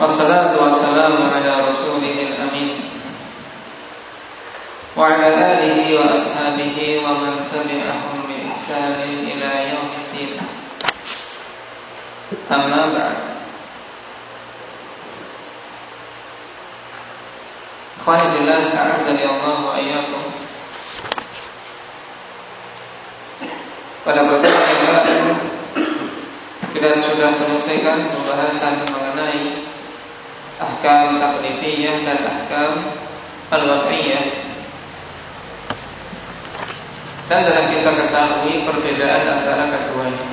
والصلاة والسلام على رسوله الأمين وعلى آله وأصحابه ومن تبعهم بإحسان إلى يوم الدين أما بعد إخواني بالله أعزني الله وإياكم Pada pertemuan yang lalu kita sudah selesaikan pembahasan mengenai ahkam taklifiyah dan ahkam al-wad'iyah. Dan telah kita ketahui perbedaan antara keduanya.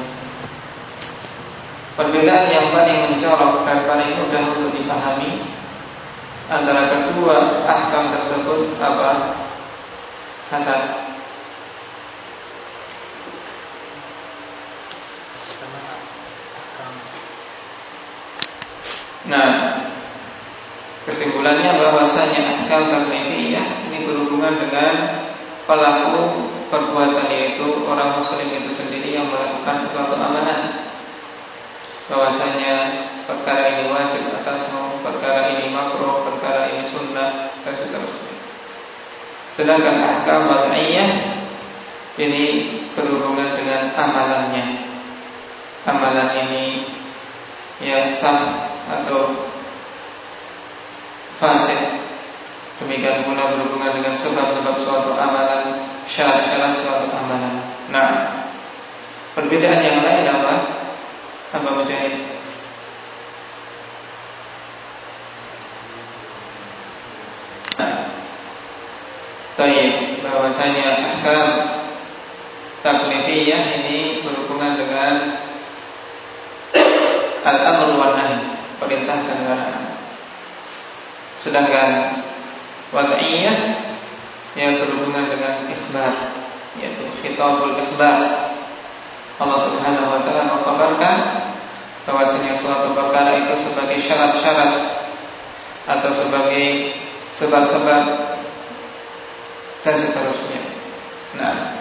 Perbedaan yang paling mencolok dan paling mudah untuk dipahami antara kedua ahkam tersebut apa? Hasan. Nah, kesimpulannya bahwasanya ahkam taklifiyah ini berhubungan dengan pelaku perbuatan yaitu orang muslim itu sendiri yang melakukan suatu amanah bahwasanya perkara ini wajib atasmu, perkara ini makruh, perkara ini sunnah dan seterusnya. Sedangkan ahkam wad'iyah ini berhubungan dengan amalannya. Amalan ini ya sah atau fasik. Demikian pula berhubungan dengan sebab-sebab suatu amalan, syarat-syarat suatu amalan. Nah, perbedaan yang lain apa? Apa Mujahid? Nah, Tayyib bahwasanya ahkam taklifiyah ini berhubungan dengan al-amr wa nahi perintah dan larangan. Sedangkan wad'iyah yang berhubungan dengan ikhbar yaitu khitabul ikhbar. Allah Subhanahu wa taala mengkabarkan bahwasanya suatu perkara itu sebagai syarat-syarat atau sebagai sebab-sebab dan seterusnya. Nah,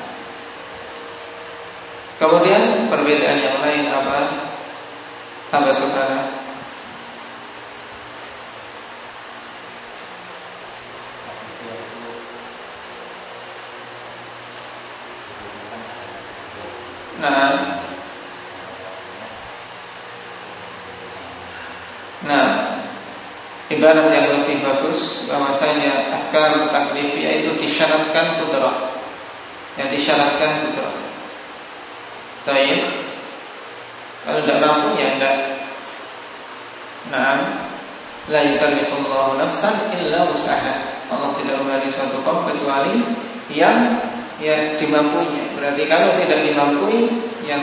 kemudian perbedaan yang lain apa? Apa saudara? Nah, nah, ibarat yang lebih bagus bahwasanya ahkam taklifiyah itu disyaratkan kudrah. Yang disyaratkan kudrah. Baik. Kalau tidak mampu ya tidak. Nah, la yukallifullahu nafsan illa usaha. Allah tidak memberi suatu kaum kecuali yang yang dimampuinya. Berarti kalau tidak dimampui yang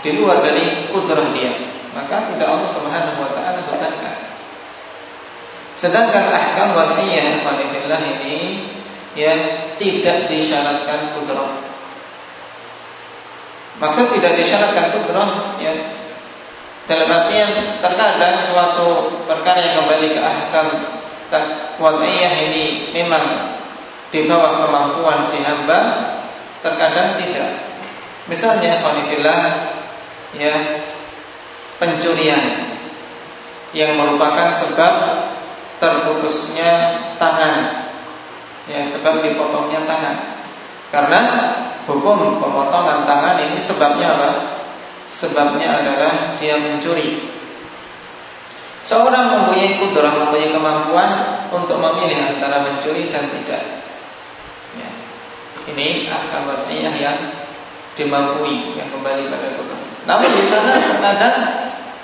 di luar dari kudrah dia, maka tidak Allah Subhanahu wa taala bebankan. Sedangkan ahkam wad'iyah fillah ini ya tidak disyaratkan kudrah. Maksud tidak disyaratkan kudrah ya dalam artian terkadang suatu perkara yang kembali ke ahkam wad'iyah ini memang di bawah kemampuan si hamba terkadang tidak. Misalnya khonifillah ya pencurian yang merupakan sebab terputusnya tangan. Ya sebab dipotongnya tangan. Karena hukum pemotongan tangan ini sebabnya apa? Sebabnya adalah dia mencuri. Seorang mempunyai kudrah mempunyai kemampuan untuk memilih antara mencuri dan tidak ini ahkam wadiyah yang dimampui yang kembali pada Quran. Namun di sana terkadang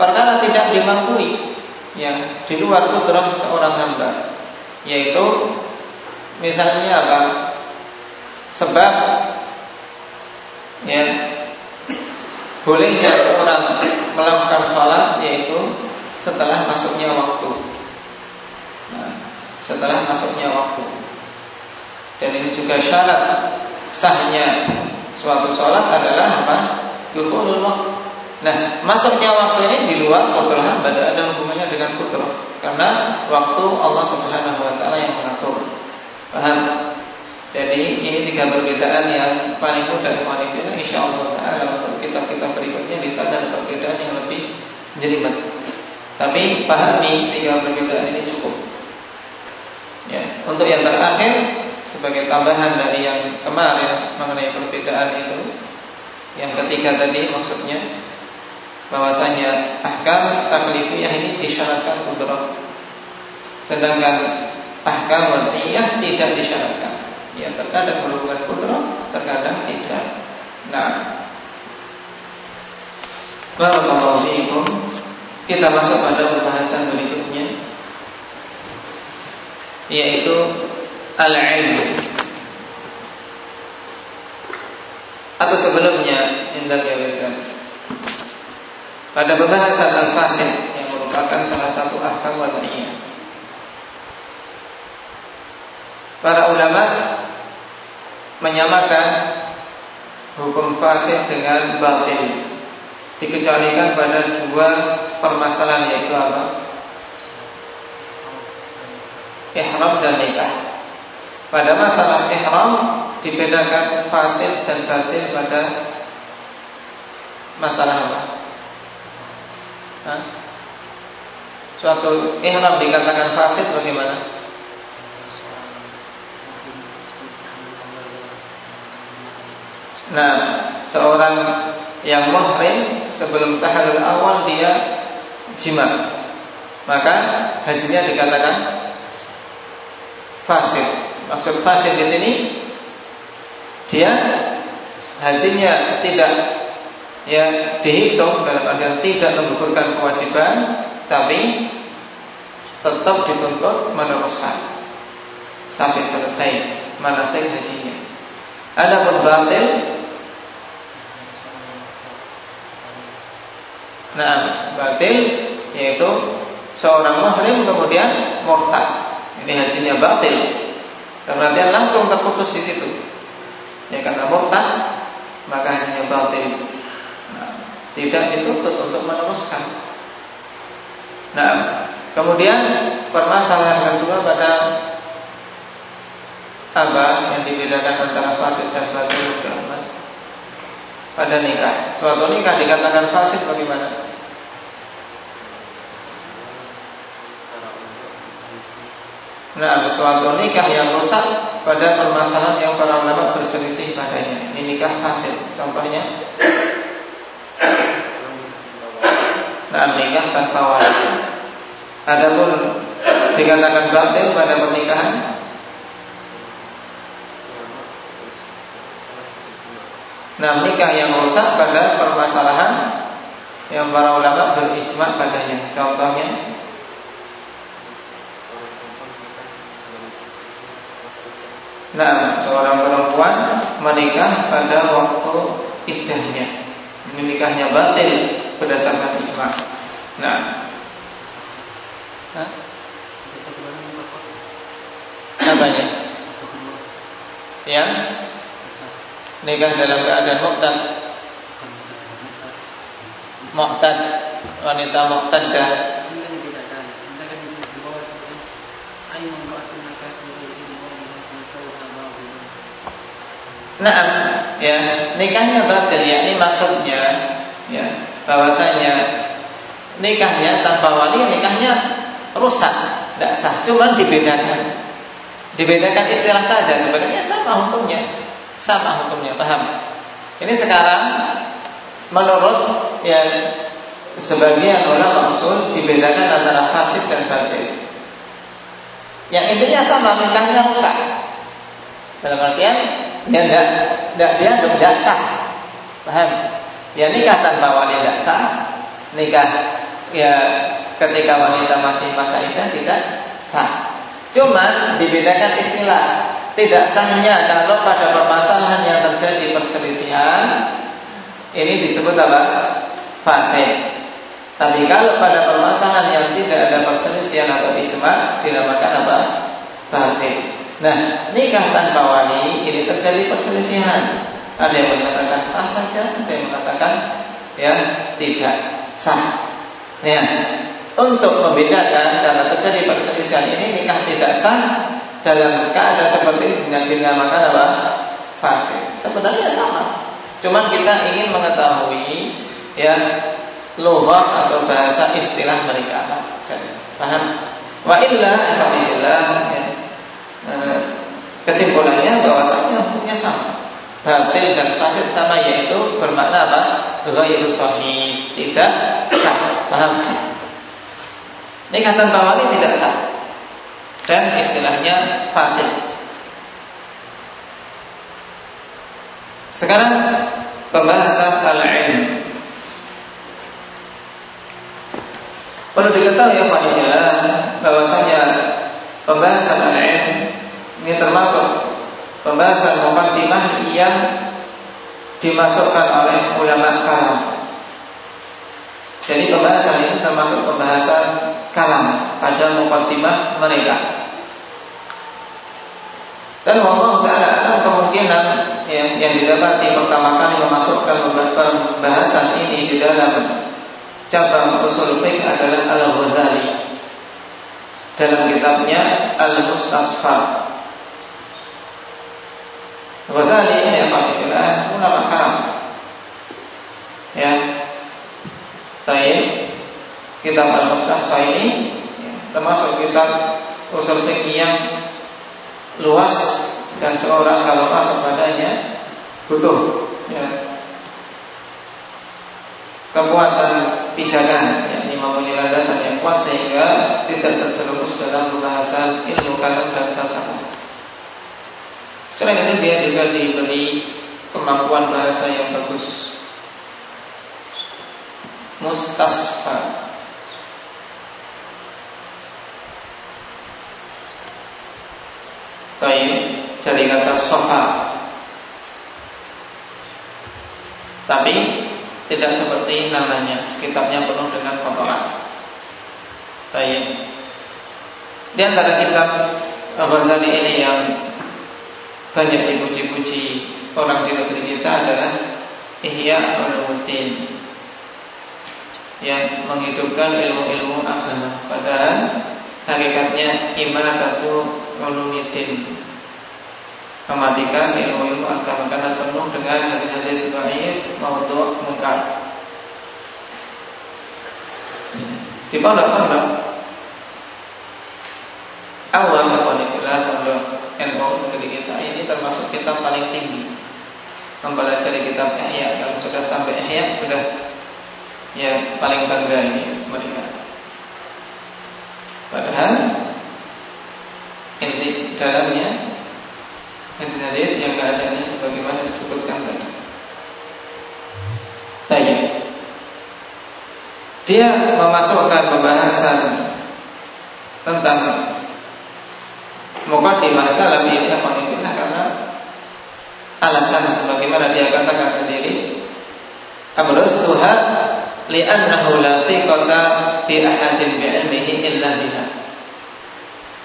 perkara tidak dimampui yang di luar kudrah seorang hamba yaitu misalnya apa? Sebab ya bolehnya seorang melakukan sholat yaitu setelah masuknya waktu. Nah, setelah masuknya waktu dan ini juga syarat sahnya suatu sholat adalah apa? Dukhulul waktu. Nah, masuknya waktu ini di luar kotor hamba ada hubungannya dengan kotor karena waktu Allah Subhanahu wa taala yang mengatur. Paham? Jadi ini tiga perbedaan yang paling mudah dimanipulasi insya Allah taala untuk kitab-kitab berikutnya di sana ada perbedaan yang lebih jelimet. Tapi pahami tiga perbedaan ini cukup. Ya, untuk yang terakhir sebagai tambahan dari yang kemarin mengenai perbedaan itu, yang ketiga tadi maksudnya bahwasanya ahkam taklifiyah ini disyaratkan kudrat. Sedangkan ahkam wadiyah tidak disyaratkan. Ya terkadang berhubungan kudrat, terkadang tidak. Nah, Barakallahu fiikum. Kita masuk pada pembahasan berikutnya yaitu al-ilm. Atau sebelumnya indah ya pada pembahasan al-fasid yang merupakan salah satu ahkam wada'iyah. Para ulama menyamakan hukum fasid dengan batil dikecualikan pada dua permasalahan yaitu apa? Ihram dan nikah. Pada masalah ihram dibedakan fasid dan batil pada masalah apa? Hah? Suatu ihram dikatakan fasid bagaimana? Nah, seorang yang muhrim sebelum tahallul awal dia jima, maka hajinya dikatakan fasid. Maksud fasid di sini dia hajinya tidak ya dihitung dalam artian tidak menggugurkan kewajiban tapi tetap dituntut meneruskan sampai selesai manasik hajinya. Ada batil Nah, batil yaitu seorang muhrim kemudian murtad. Ini hajinya batil. Dia langsung terputus di situ. Ya karena murtad maka hajinya batil tidak dituntut untuk meneruskan. Nah, kemudian permasalahan kedua pada apa yang dibedakan antara fasid dan batil pada nikah. Suatu nikah dikatakan fasid bagaimana? Nah, suatu nikah yang rusak pada permasalahan yang para ulama berselisih padanya. Ini nikah fasid. Contohnya? Nah nikah tanpa wali Adapun dikatakan batil pada pernikahan? Nah nikah yang rusak pada permasalahan Yang para ulama berijma padanya. Contohnya Nah, seorang perempuan menikah pada waktu idahnya menikahnya batil berdasarkan ijma. Nah, Hah? apanya? Yang nikah dalam keadaan muqtad. Muqtad wanita muqtadah. Nah, ya nikahnya batil ya ini maksudnya ya bahwasanya nikahnya tanpa wali nikahnya rusak tidak sah. Cuma dibedakan. Dibedakan istilah saja sebenarnya sama hukumnya. Sama hukumnya paham? Ini sekarang menurut ya sebagian ulama usul dibedakan antara fasid dan batil. Yang intinya sama nikahnya rusak. Dalam artian ya tidak tidak dia tidak sah. Paham? Ya nikah tanpa wali tidak sah. Nikah ya ketika wanita masih masa idah tidak sah. Cuman dibedakan istilah. Tidak sahnya kalau pada permasalahan yang terjadi perselisihan ini disebut apa? Fase tapi kalau pada permasalahan yang tidak ada perselisihan atau ijma dinamakan apa? Batil Nah, nikah tanpa wali ini terjadi perselisihan. Ada yang mengatakan sah saja, ada yang mengatakan ya tidak sah. Ya, untuk membedakan karena terjadi perselisihan ini nikah tidak sah dalam keadaan seperti ini dengan dinamakan apa? Fasik. Sebenarnya sama. Cuman kita ingin mengetahui ya lughah atau bahasa istilah mereka Paham? Wa illa ya. Eh, kesimpulannya bahwasanya hukumnya sama. Batil dan fasid sama yaitu bermakna apa? Ghairu sahih, tidak sah. Paham? Nikatan tawali tidak sah. Dan istilahnya fasid. Sekarang pembahasan al-ilm Perlu diketahui ya Pak bahwasanya pembahasan al-ilm ini termasuk pembahasan mukaddimah yang dimasukkan oleh ulama kalam. Jadi pembahasan ini termasuk pembahasan kalam pada mukaddimah mereka. Dan Allah Ta'ala kemungkinan yang, yang didapati pertama kali memasukkan pembahasan ini di dalam cabang usul fiqh adalah Al-Ghazali dalam kitabnya Al-Mustasfa. Ghazali ini apabila ulama karam. Ya. Taib kitab Al-Mustasfa ini ya, termasuk kitab usul fiqh yang luas dan seorang kalau masuk padanya butuh ya, kekuatan pijakan yakni mempunyai landasan yang kuat sehingga tidak terjerumus dalam pembahasan ilmu kalam dan tasawuf. Selain itu dia juga diberi kemampuan bahasa yang bagus. Mustasfa Baik, dari kata sofa Tapi tidak seperti namanya. Kitabnya penuh dengan kotoran. Baik. Di antara kitab Al-Ghazali ini yang banyak dipuji-puji orang di negeri kita adalah Ihya Ulumuddin yang menghidupkan ilmu-ilmu agama. Padahal hakikatnya imanatu ulumuddin. Mematikan ilmu-ilmu agama karena penuh dengan hadis-hadis dhaif maudhu' mungkar. Di pondok-pondok awal kepada pondok ilmu termasuk kitab paling tinggi mempelajari kitab Ihya kalau sudah sampai Ihya sudah ya paling bangga ini mereka. Padahal inti dalamnya hadis-hadis yang keadaannya sebagaimana disebutkan tadi. Tanya. Dia memasukkan pembahasan tentang mukadimah dalam ini apa alasan sebagaimana dia katakan sendiri Amrus Tuhan li'annahu la thiqata fi ahadin bi'ilmihi illa biha.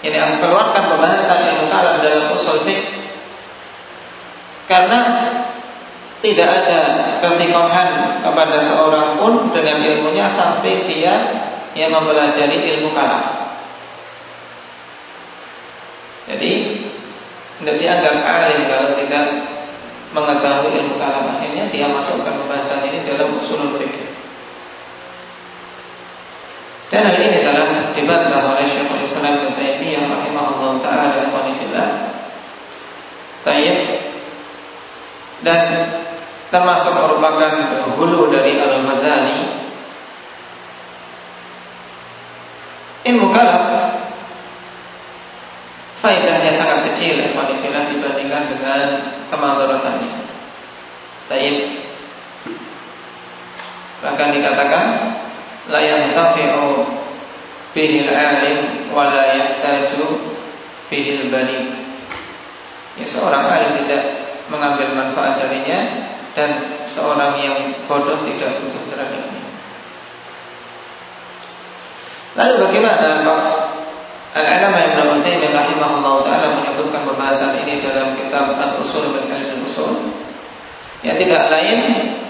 Ini akan keluarkan pembahasan ilmu kalam dalam usul fiqh karena tidak ada kefikohan kepada seorang pun dengan ilmunya sampai dia yang mempelajari ilmu kalam. Jadi tidak dianggap alim kalau tidak mengetahui ilmu kalam akhirnya dia masukkan pembahasan ini dalam usul fikih. Dan hal ini adalah dibantah oleh Syekhul Islam Ibnu Taimiyah rahimahullah taala dan Tayyib dan termasuk merupakan hulu dari Al-Ghazali ilmu kalam faedahnya sangat kecil? Alhamdulillah dibandingkan dengan kemadaratannya Taib. Bahkan dikatakan la yantafi'u bihil alim wa yahtaju bihil bani. Ya seorang alim tidak mengambil manfaat darinya dan seorang yang bodoh tidak butuh terhadapnya. Lalu bagaimana Al-Alama Utsaimin rahimahullah taala menyebutkan pembahasan ini dalam kitab Al-Usul dan Al-Usul yang tidak lain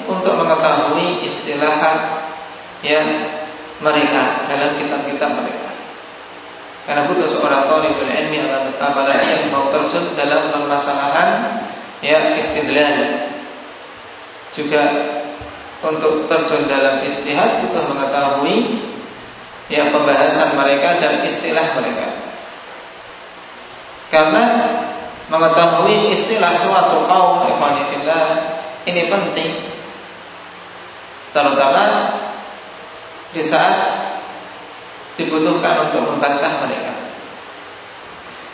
untuk mengetahui istilah yang mereka dalam kitab-kitab mereka. Karena butuh seorang talibul ilmi apalagi yang mau terjun dalam permasalahan ya istidlal juga untuk terjun dalam istihad butuh mengetahui ya pembahasan mereka dan istilah mereka. Karena mengetahui istilah suatu kaum ikhwanillah ini penting terutama di saat dibutuhkan untuk membantah mereka.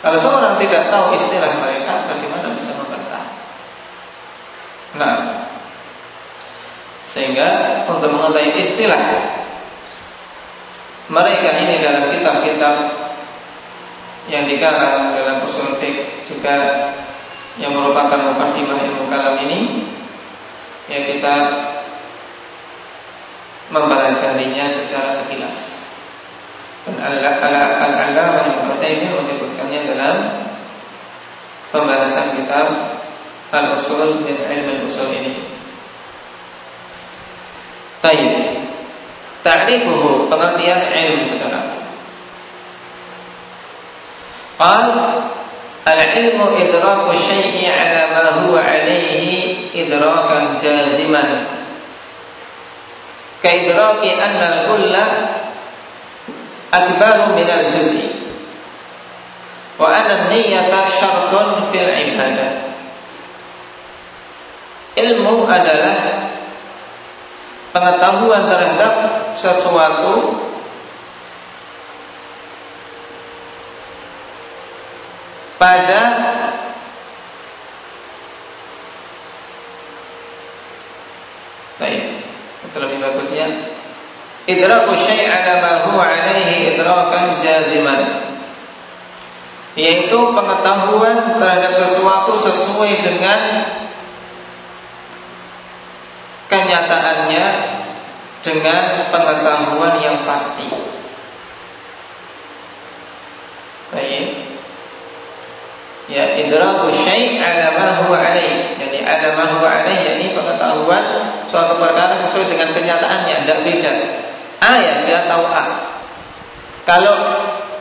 Kalau seorang tidak tahu istilah mereka, bagaimana bisa membantah? Nah, sehingga untuk mengetahui istilah mereka ini dalam kitab-kitab yang dikarang dalam usul fiqh juga yang merupakan mukadimah ilmu kalam ini ya kita mempelajarinya secara sekilas. Dan Al-Allamah Ibnu Taimiyah menyebutkannya dalam pembahasan kitab Al-Usul min Ilmu Usul ini. Taib. Ta'rifuhu pengertian ilmu sekarang. Al-ilmu idraku syai'i ala ma huwa alaihi idrakan jaziman. Kaidraki anna al-kulla akbaru min al-juz'i. Wa anna niyyata syartun fil ibadah. Ilmu adalah pengetahuan terhadap sesuatu pada Baik, lebih bagusnya Idraku syai' ala ma huwa alaihi idrakan jaziman Yaitu pengetahuan terhadap sesuatu sesuai dengan kenyataannya dengan pengetahuan yang pasti. Baik. Ya, idraku syai' ala ma huwa alaih. Jadi ala ma huwa alaih yakni pengetahuan suatu perkara sesuai dengan kenyataannya, tidak beda. A ya dia tahu A. Kalau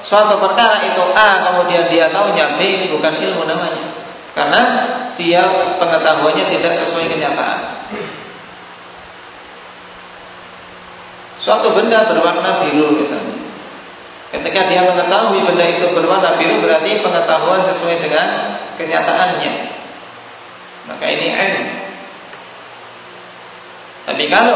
suatu perkara itu A kemudian dia tahunya B ini bukan ilmu namanya. Karena dia pengetahuannya tidak sesuai kenyataan. Suatu benda berwarna biru misalnya. Ketika dia mengetahui benda itu berwarna biru berarti pengetahuan sesuai dengan kenyataannya. Maka ini ilmu. Tapi kalau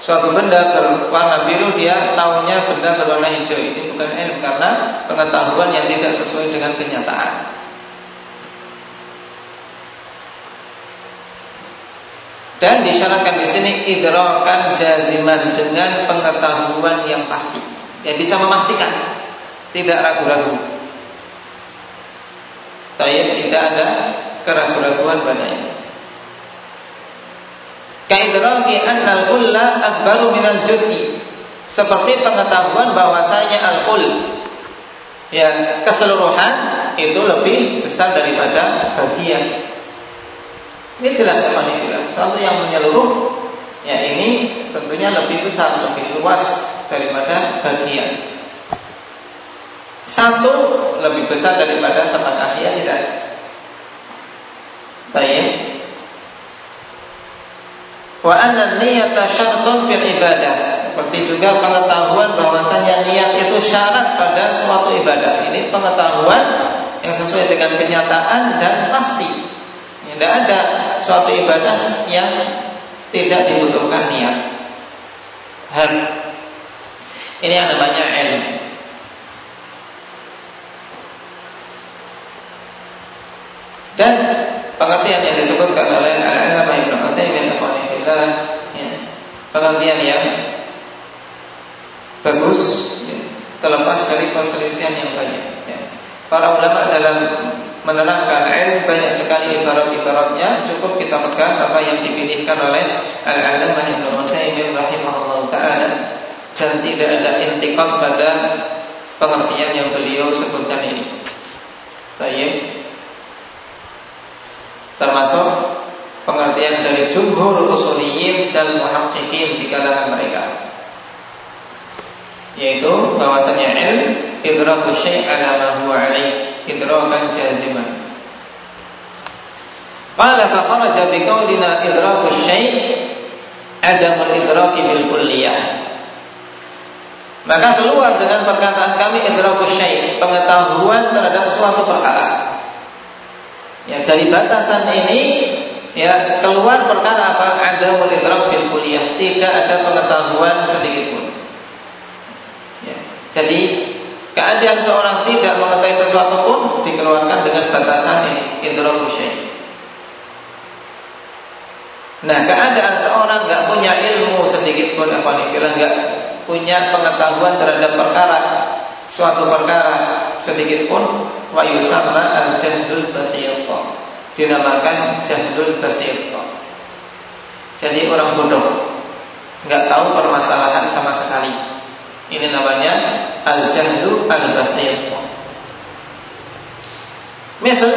suatu benda berwarna biru dia tahunya benda berwarna hijau itu bukan ilmu karena pengetahuan yang tidak sesuai dengan kenyataan. Dan disyaratkan di sini idrakan jaziman dengan pengetahuan yang pasti. Ya bisa memastikan, tidak ragu-ragu. Tapi tidak ada keraguan-raguan padanya. Kaidraki annal kulla akbaru minal juz'i. Seperti pengetahuan bahwasanya al-ul ya keseluruhan itu lebih besar daripada bagian ini jelas jelas. Suatu yang menyeluruh, ya ini tentunya lebih besar, lebih luas daripada bagian. Satu lebih besar daripada setengah ya tidak. Baik. Wa anna niyata syartun fil ibadah. Seperti juga pengetahuan bahwasanya niat itu syarat pada suatu ibadah. Ini pengetahuan yang sesuai dengan kenyataan dan pasti. Tidak ada suatu ibadah yang tidak dibutuhkan niat. Ini yang namanya ilmu. Dan pengertian yang disebutkan oleh Al-Allamah Ibnu Utsaimin rahimahullah ya, pengertian yang bagus ya, terlepas dari perselisihan yang banyak. Ya. Para ulama dalam menerangkan ilmu banyak sekali ibarat-ibaratnya cukup kita pegang apa yang dipilihkan oleh Al-Alamah Ibnu Utsaimin rahimahullah taala dan tidak ada intikad pada pengertian yang beliau sebutkan ini. Baik. Termasuk pengertian dari jumhur usuliyin dan muhaqqiqin di kalangan mereka yaitu bahwasanya ilmu idraku syai' ala ma huwa alaih idrakan jaziman. Qala fa kharaja bi qawlina idraku syai' adamul idraki bil kulliyah maka keluar dengan perkataan kami idrakus syai, pengetahuan terhadap suatu perkara. Ya, dari batasan ini ya keluar perkara apa? Ada idrak bil kuliah, tidak ada pengetahuan sedikit pun. Ya, jadi keadaan seorang tidak mengetahui sesuatu pun dikeluarkan dengan batasan ini idrakus syai. Nah, keadaan seorang nggak punya ilmu sedikit pun apa nih, nggak punya pengetahuan terhadap perkara. Suatu perkara sedikit pun wa yusamma al jahlul basir dinamakan jahlul basir jadi orang bodoh nggak tahu permasalahan sama sekali. Ini namanya al jahlu al basir misal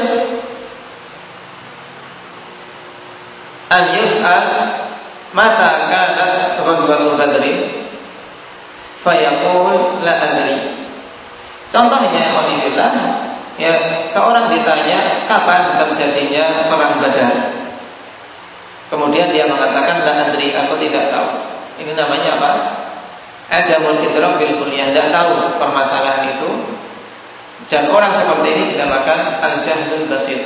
an yus'al mata fayaqul la adri. Contohnya Alhamdulillah ya seorang ditanya kapan terjadinya perang Badar. Kemudian dia mengatakan la adri, aku tidak tahu. Ini namanya apa? Adamul idrak bil kuliah, tidak tahu permasalahan itu. Dan orang seperti ini dinamakan al-jahlul basir.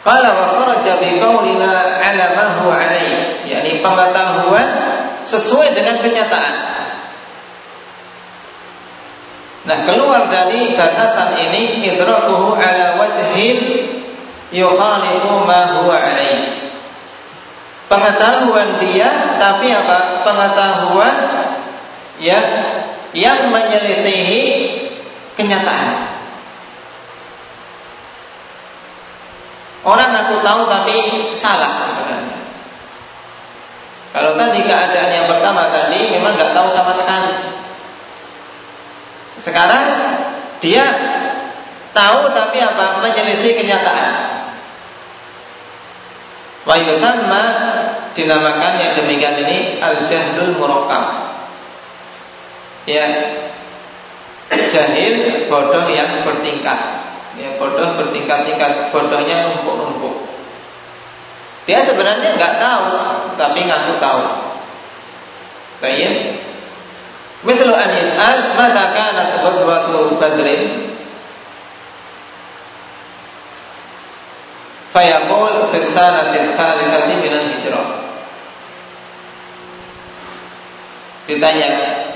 Qala wa kharaja bi qaulina ala pengetahuan sesuai dengan kenyataan. Nah, keluar dari batasan ini idrakuhu ala wajhin yukhalifu ma huwa alaih. Pengetahuan dia tapi apa? Pengetahuan ya yang menyelisihi kenyataan. Orang aku tahu tapi salah sebenarnya. Kalau tadi keadaan yang pertama tadi memang nggak tahu sama sekali. Sekarang dia tahu tapi apa? Menyelisih kenyataan. Wa yusamma dinamakan yang demikian ini al-jahlul murakkab. Ya, jahil bodoh yang bertingkat ya bodoh bertingkat-tingkat bodohnya numpuk-numpuk dia sebenarnya nggak tahu tapi ngaku tahu. Baik. Mithlu an yas'al mata kanat ghazwatu Badrin? Fayaqul fi sanati tsalitsati min al-hijrah ditanya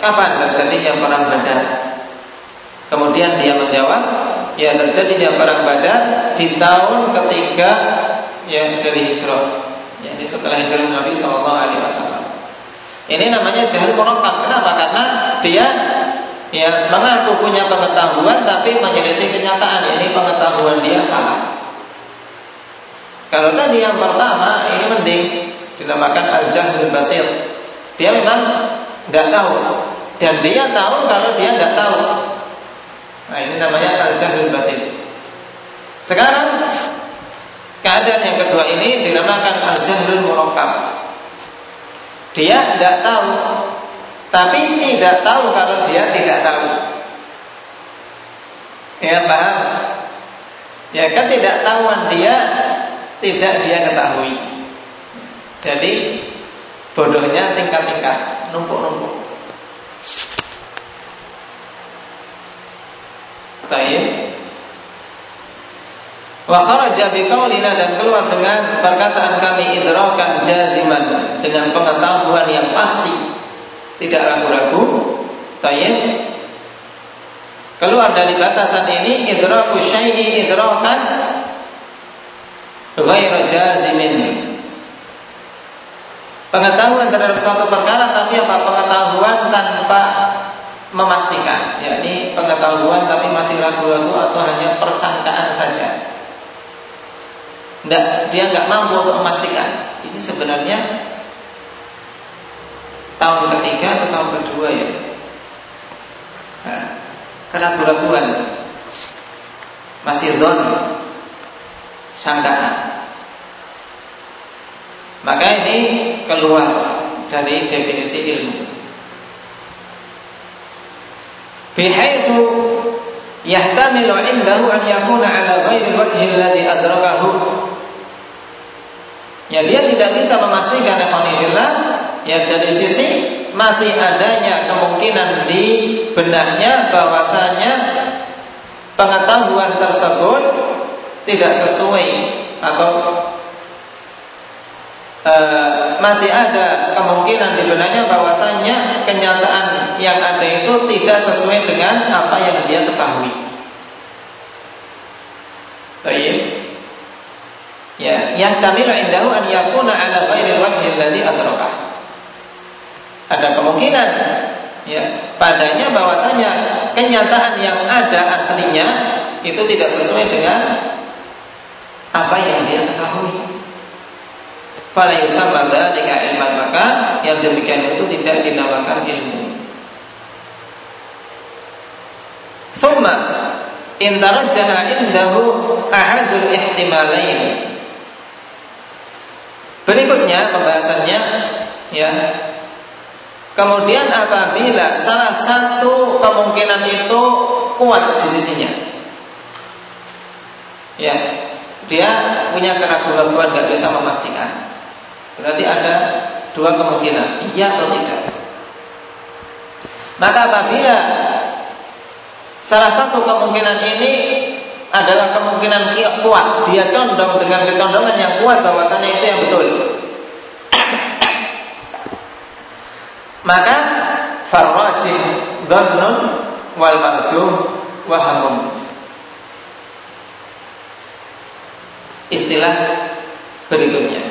kapan terjadinya perang Badar? Kemudian dia menjawab ya terjadinya perang Badar di tahun ketiga yang dari hijrah. Ya, ini setelah hijrah Nabi Shallallahu Alaihi Wasallam. Ini namanya jahil murakkab. Kenapa? Karena dia ya mengaku punya pengetahuan tapi menyelisih kenyataan. Ini pengetahuan dia salah. Kalau tadi yang pertama ini mending dinamakan al jahil basir. Dia memang tidak tahu dan dia tahu kalau dia tidak tahu. Nah ini namanya al-jahlul basir. Sekarang keadaan yang kedua ini dinamakan al-jahlul murakkab. Dia tidak tahu, tapi tidak tahu kalau dia tidak tahu. Ya paham? Ya ketidaktahuan dia tidak dia ketahui. Jadi bodohnya tingkat-tingkat, numpuk-numpuk. Taib. Wa kharaja bi dan keluar dengan perkataan kami idrakan jaziman dengan pengetahuan yang pasti, tidak ragu-ragu. Taib. Keluar dari batasan ini idraku syai'i idrakan ghairu jazimin. Pengetahuan terhadap suatu perkara tapi apa? Pengetahuan tanpa memastikan, yakni pengetahuan tapi masih ragu-ragu atau hanya persangkaan saja. Nggak, dia nggak mampu untuk memastikan. Ini sebenarnya tahun ketiga atau tahun kedua ya. Nah, keraguan-raguan masih don sangkaan. Maka ini keluar dari definisi ilmu bihaitsu yahtamilu indahu an yakuna ala ghairi wajhi alladhi adrakahu Ya dia tidak bisa memastikan Alhamdulillah ya dari sisi masih adanya kemungkinan di benaknya bahwasanya pengetahuan tersebut tidak sesuai atau e, masih ada kemungkinan di benaknya bahwasanya kenyataan yang ada itu tidak sesuai dengan apa yang dia ketahui. Baik. Ya, yang tamilu indahu an yakuna ala ghairi wajhi alladhi adraka. Ada kemungkinan ya padanya bahwasanya kenyataan yang ada aslinya itu tidak sesuai dengan apa yang dia ketahui. Fala yusamma dzalika ilman maka yang demikian itu tidak dinamakan ilmu. Thumma in tarajjaha indahu ahadul ihtimalain Berikutnya pembahasannya ya. Kemudian apabila salah satu kemungkinan itu kuat di sisinya. Ya, dia punya keraguan-keraguan nggak bisa memastikan. Berarti ada dua kemungkinan, iya atau tidak. Maka apabila salah satu kemungkinan ini adalah kemungkinan kuat. Dia condong dengan kecondongan yang kuat bahwasanya itu yang betul. Maka farrajih dhannun wal wahamun. Istilah berikutnya.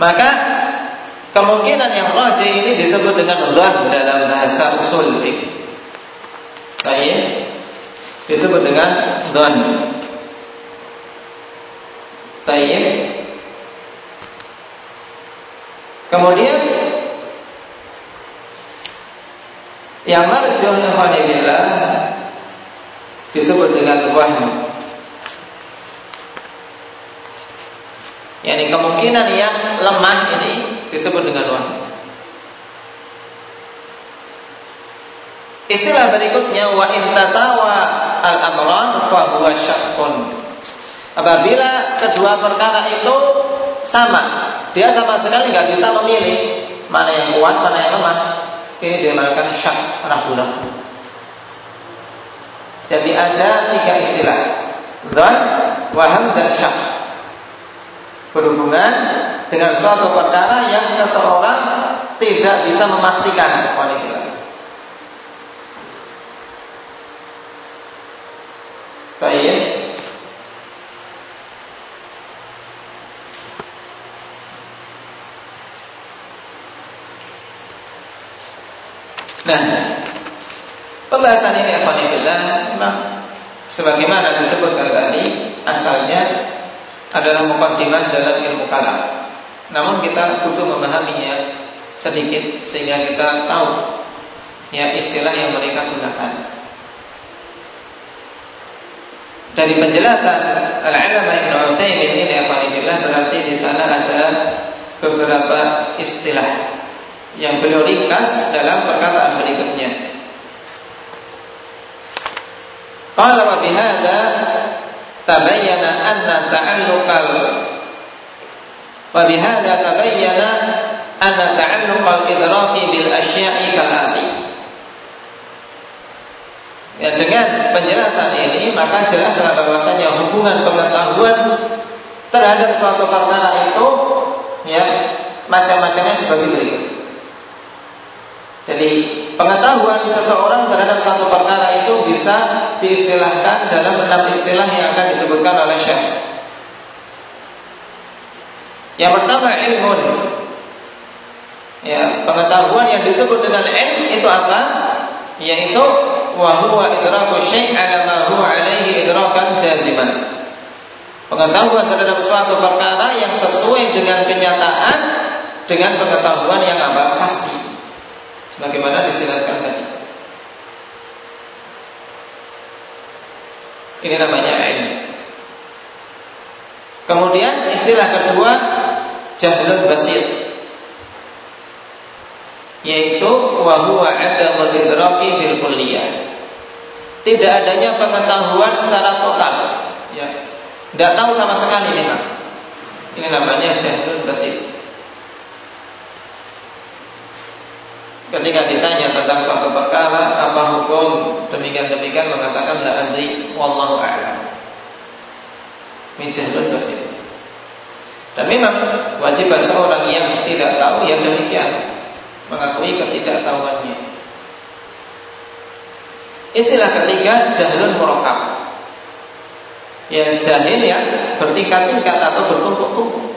Maka kemungkinan yang rajih ini disebut dengan dhann dalam bahasa usul fikih. Baik disebut dengan don. Tayyib. Kemudian yang marjuh ikhwanillah disebut dengan wahm. Yani kemungkinan yang lemah ini disebut dengan wahm. Istilah berikutnya wa intasawa al-amran fa huwa syakkun. Apabila kedua perkara itu sama, dia sama sekali nggak bisa memilih mana yang kuat, mana yang lemah. Ini dinamakan syak, ragu-ragu. Jadi ada tiga istilah, dan waham dan syak. Berhubungan dengan suatu perkara yang seseorang tidak bisa memastikan. Baik. Nah, pembahasan ini Alhamdulillah memang sebagaimana disebutkan tadi asalnya adalah mukadimah dalam ilmu kalam. Namun kita butuh memahaminya sedikit sehingga kita tahu ya istilah yang mereka gunakan. Dari penjelasan Al-Alama Ibn Utsaimin ini Alhamdulillah berarti di sana ada beberapa istilah yang beliau ringkas dalam perkataan berikutnya. Qala wa bihadza tabayyana anna ta'alluqal wa bihadza tabayyana anna ta'alluqal idraki bil asya'i kal Ya, dengan penjelasan ini maka jelaslah bahwasanya hubungan pengetahuan terhadap suatu perkara itu ya macam-macamnya sebagai berikut. Jadi pengetahuan seseorang terhadap suatu perkara itu bisa diistilahkan dalam enam istilah yang akan disebutkan oleh Syekh. Yang pertama ilmu. Ya, pengetahuan yang disebut dengan ilmu itu apa? Yaitu wa huwa idraku syai' ala ma huwa alaihi idrakan jaziman. Pengetahuan terhadap suatu perkara yang sesuai dengan kenyataan dengan pengetahuan yang apa? Pasti. Bagaimana dijelaskan tadi. Ini namanya ilmu. Kemudian istilah kedua jahlun basir yaitu wahwa ada idraki bil kulliyah. Tidak adanya pengetahuan secara total, ya. Tidak tahu sama sekali memang. Ini namanya jahlun basit. Ketika ditanya tentang suatu perkara, apa hukum demikian-demikian mengatakan la adri wallahu a'lam. Ini jahlun basit. Dan memang wajiban seorang yang tidak tahu yang demikian mengakui ketidaktahuannya. Istilah ketiga jahlun murakab. Yang jahil yang bertingkat-tingkat atau bertumpuk-tumpuk.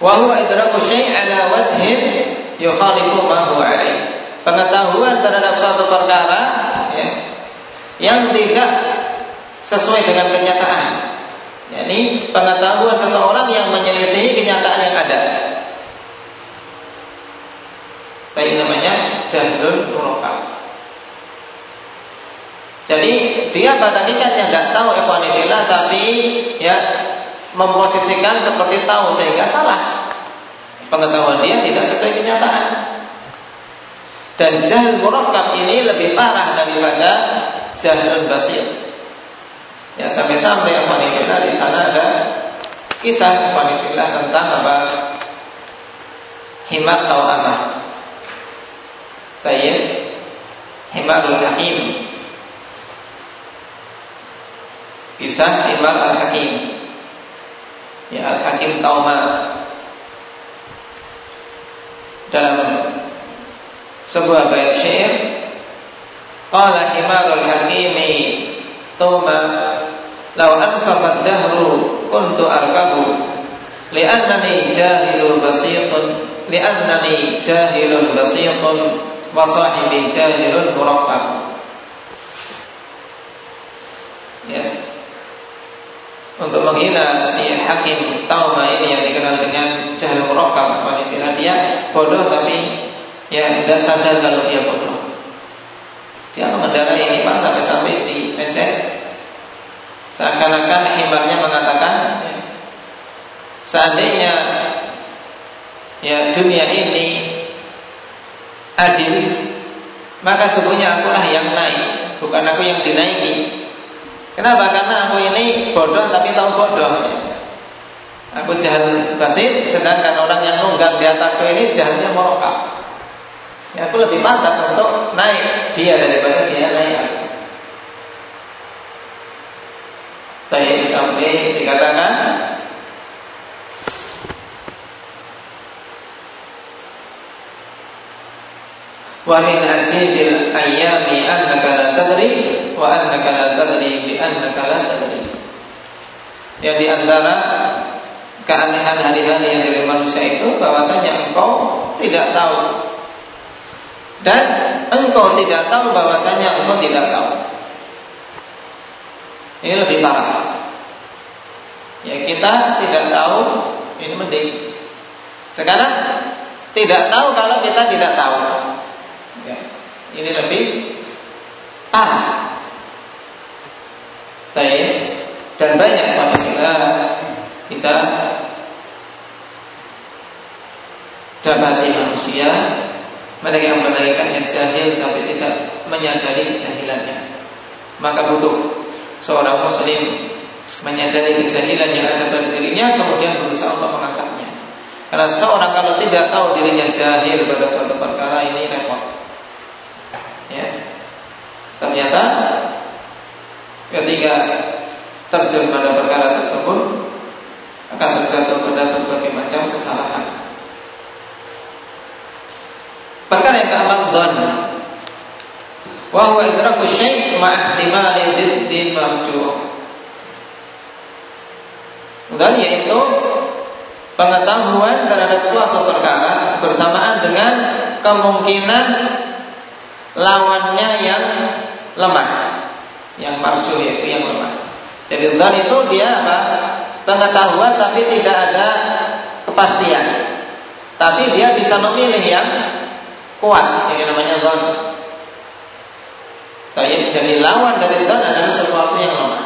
Wa huwa idraku syai' ala wajhin yukhalifu ma huwa Pengetahuan terhadap suatu perkara ya, yang tidak sesuai dengan kenyataan. Yani pengetahuan seseorang yang menyelisihi kenyataan yang ada. Tapi namanya jahlul murakab. Jadi dia pada tingkatnya tidak tahu ikhwanillah tapi ya memposisikan seperti tahu sehingga salah. Pengetahuan dia tidak sesuai kenyataan. Dan jahil murakab ini lebih parah daripada jahil basir. Ya sampai-sampai ikhwanillah di sana ada kisah ikhwanillah tentang apa? Himar atau amah. Tayyib Himarul Hakim Kisah Imam Al-Hakim Ya Al-Hakim Tauma. Dalam Sebuah bait syair Qala Himarul Hakimi Tauma Lau ansafat dahru Kuntu arkabu Liannani jahilun basitun Liannani jahilun basitun Wa sahibi jahilun murakkab. Yes untuk menghina si hakim tauma ini yang dikenal dengan jahil murakkab. Wanita dia bodoh tapi ya tidak sadar kalau dia bodoh. Dia mengendarai himar sampai-sampai di ecek seakan-akan himarnya mengatakan ya, seandainya ya dunia ini adil maka sungguhnya akulah yang naik bukan aku yang dinaiki Kenapa? Karena aku ini bodoh tapi tahu bodoh. Aku jahat basit, sedangkan orang yang nunggang di atasku ini jahatnya merokok. Ya, aku lebih pantas untuk naik dia daripada dia naik Tapi sampai dikatakan Wa min ajibil ayyami annaka la tadri wa annaka la tadri bi annaka la tadri. Yang di antara keanehan hari-hari yang dari manusia itu bahwasanya engkau tidak tahu dan engkau tidak tahu bahwasanya engkau tidak tahu. Ini lebih parah. Ya kita tidak tahu ini mending. Sekarang tidak tahu kalau kita tidak tahu. Ya, ini lebih parah. Baik dan banyak apabila kita dapati manusia mereka yang yang jahil tapi tidak menyadari kejahilannya. Maka butuh seorang muslim menyadari kejahilan yang ada pada dirinya kemudian berusaha untuk mengangkatnya. Karena seorang kalau tidak tahu dirinya jahil pada suatu perkara ini repot. Ya. Ternyata ketika terjun pada perkara tersebut akan terjatuh pada berbagai macam kesalahan. Perkara yang keempat don wa huwa idraku syai' ma ihtimali. Dan yaitu pengetahuan terhadap suatu perkara bersamaan dengan kemungkinan lawannya yang lemah yang marjuh yaitu yang lemah. Jadi dzan itu dia apa? Pengetahuan tapi tidak ada kepastian. Tapi dia bisa memilih yang kuat. Ini namanya dzan. Tapi jadi lawan dari dzan adalah sesuatu yang lemah.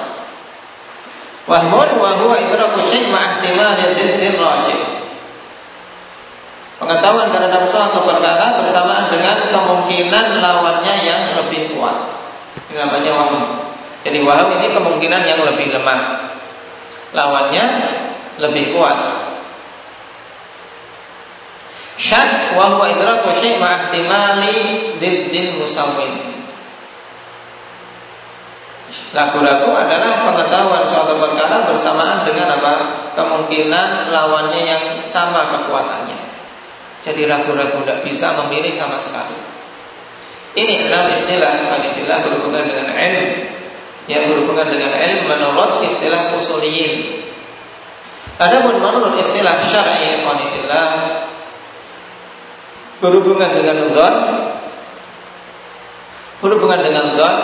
Wahmun wa huwa idraku syai' ma ihtimali diddin rajih. Pengetahuan terhadap suatu perkara bersamaan dengan kemungkinan lawannya yang lebih kuat. Ini namanya waham. Jadi waham ini kemungkinan yang lebih lemah. lawannya lebih kuat. Syak wa huwa idraku syai' ma'ahtimali diddin musawwin. Ragu-ragu adalah pengetahuan suatu perkara bersamaan dengan apa? Kemungkinan lawannya yang sama kekuatannya. Jadi ragu-ragu tidak bisa memilih sama sekali. Ini enam istilah Alhamdulillah berhubungan dengan ilmu Yang berhubungan dengan ilmu menurut istilah usuliyin. Adapun menurut istilah syar'i Alhamdulillah Berhubungan dengan udhar Berhubungan dengan udhar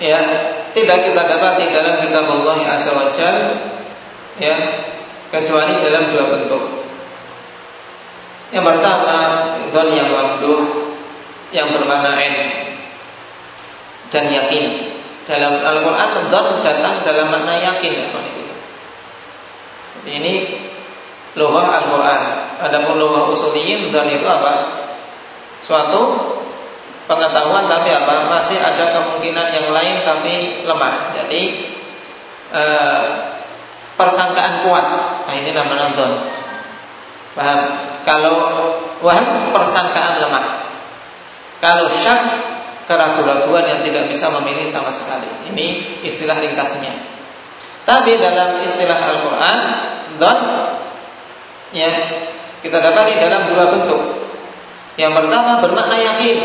Ya Tidak kita dapati dalam kitab Allah Azza wa Ya Kecuali dalam dua bentuk. Yang pertama Udhar yang mamduh yang bermakna ain dan yakin. Dalam Al-Quran Don datang dalam makna yakin Ini lughah Al-Quran Adapun lughah usuliyin Don itu apa? Suatu pengetahuan tapi apa? Masih ada kemungkinan yang lain tapi lemah Jadi eh, persangkaan kuat Nah ini namanya don Paham? Kalau waham persangkaan lemah kalau syak keraguan-raguan yang tidak bisa memilih sama sekali. Ini istilah ringkasnya. Tapi dalam istilah Al-Quran, don ya kita dapati dalam dua bentuk. Yang pertama bermakna yakin.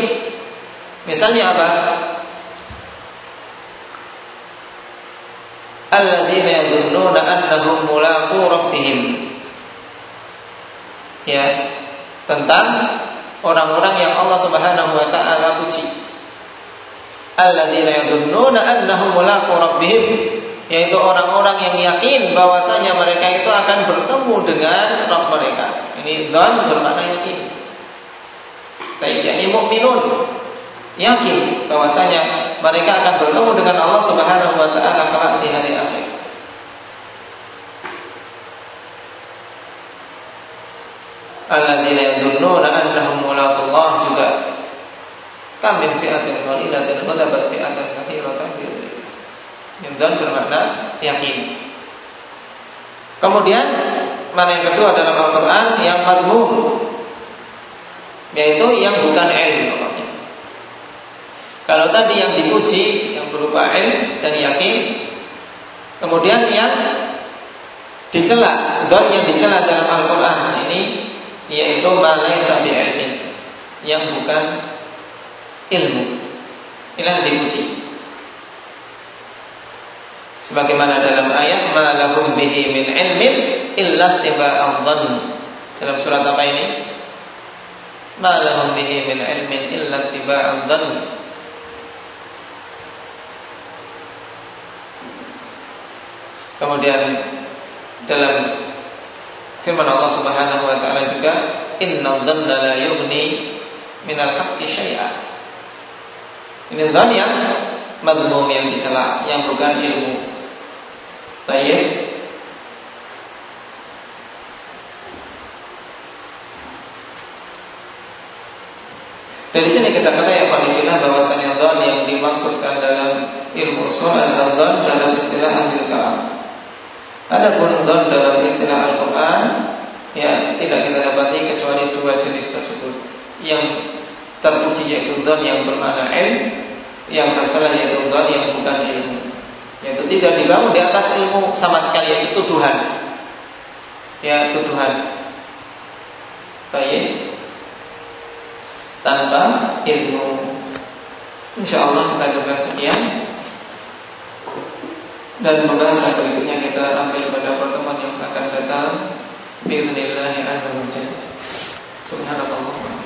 Misalnya apa? Alladzina yadhunnuna annahum mulaqu rabbihim. Ya, tentang orang-orang yang Allah Subhanahu wa taala puji. Alladzina yadhunnuna annahum mulaqu rabbihim yaitu orang-orang yang yakin bahwasanya mereka itu akan bertemu dengan Rabb mereka. Ini dzan bermakna yakin. Baik, yakni mukminun yakin bahwasanya mereka akan bertemu dengan Allah Subhanahu wa taala kelak di hari akhir. alladzina yadunnuna annahum mulaqullah juga kam min fi'atin qalilatin ghalabat fi'atan katsiratan bi Yudhan bermakna yakin. Kemudian mana yang kedua dalam Al-Quran? Yang madmum. Yaitu yang bukan ilmu Kalau tadi yang dipuji yang berupa ilmu dan yakin, kemudian yang dicela, yang dicela dalam Al-Quran ini yaitu malaisa ilmin yang bukan ilmu. Inilah dipuji. Sebagaimana dalam ayat ma lahum bihi min ilmin illa tiba'adh Dalam surat apa ini? Ma lahum bihi min ilmin illa tiba'adh Kemudian dalam Firman Allah Subhanahu wa taala juga, "Inna dhanna la yughni minal haqqi syai'a." Ini dhan yang madmum yang dicela, yang bukan ilmu. Baik. Dari sini kita ketahui ya Fadilillah bahwasanya dhan yang dimaksudkan dalam ilmu usul adalah dhan dalam istilah ahli kalam. Adapun don dalam istilah Al-Quran ya tidak kita dapati kecuali dua jenis tersebut. Yang terpuji yaitu dan yang bermakna ilmu yang tercela yaitu dan yang bukan ilmu. Yaitu tidak dibangun di atas ilmu sama sekali yaitu tuduhan. Ya tuduhan. Baik. Tanpa ilmu. Insya Allah kita coba sekian. Dan pembahasan berikutnya kita ambil pada pertemuan yang akan datang. Bismillahirrahmanirrahim. Subhanallah